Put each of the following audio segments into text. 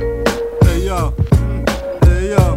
Hey yo, hey yo.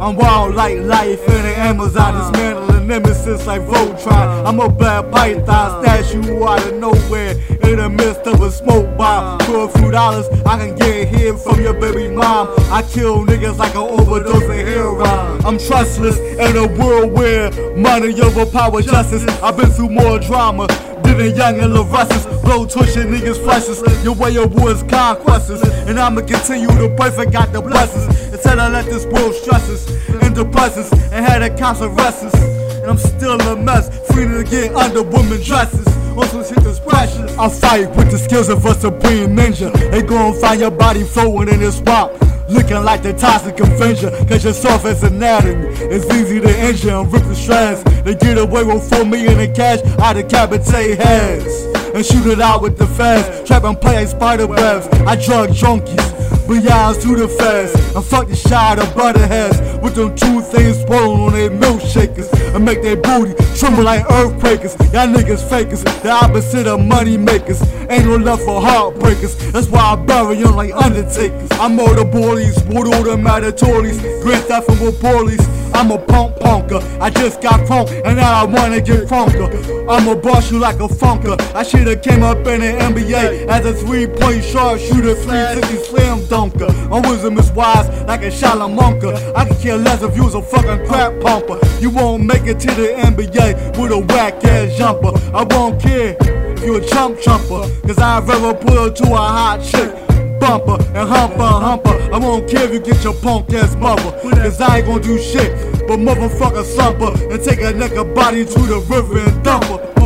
I'm wild like life in the Amazon, dismantling nemesis like Voltron. I'm a black python, you out of nowhere in the midst of a smoke bomb. For a few dollars, I can get here from your baby mom. I kill niggas like an overdose of heroin. I'm trustless in a world where money overpower justice. I've been through more drama than young and Russ's. Blow twitching niggas' flushes. Your way of war's conquests. And I'ma continue to pray for God the blessings. Instead I let this world stresses into buses and had a consequences. And I'm still a mess, free to get under women dresses. Also hit this pressure. I fight with the skills of a supreme ninja. They gon' find your body floating in this swamp. Looking like the toxic Avenger, cause your surface anatomy is easy to injure and rip the strands. They get away with four million in cash, I decapitate heads and shoot it out with the fans. Trap and play spider webs. I drug junkies, beyond to the fast. And fuck the shot of butterheads with them two things swollen on their milkshakers and make their booty tremble like earthquakers. Y'all niggas fakers, the opposite of money makers. Ain't no love for heartbreakers. That's why I bury them like undertakers. I'm all the bullies, wood all the mandatories, grand theft and police. I'm a punk punker. I just got crunk and now I wanna get crunker. I'ma bust you like a funker. I should've came up in the NBA as a three-point sharpshooter, 360 slam dunker. My wisdom is wise like a Shalamonka. I could care less if you was a fucking crap pumper. You won't make it to the NBA with a whack ass jumper. I won't care if you a chump chumper, cause I'd rather pull her to a hot chick bumper and humper humper. I won't care if you get your punk ass mother. Cause I ain't gonna do shit but motherfucker slumper and take a nigga body to the river and dump her.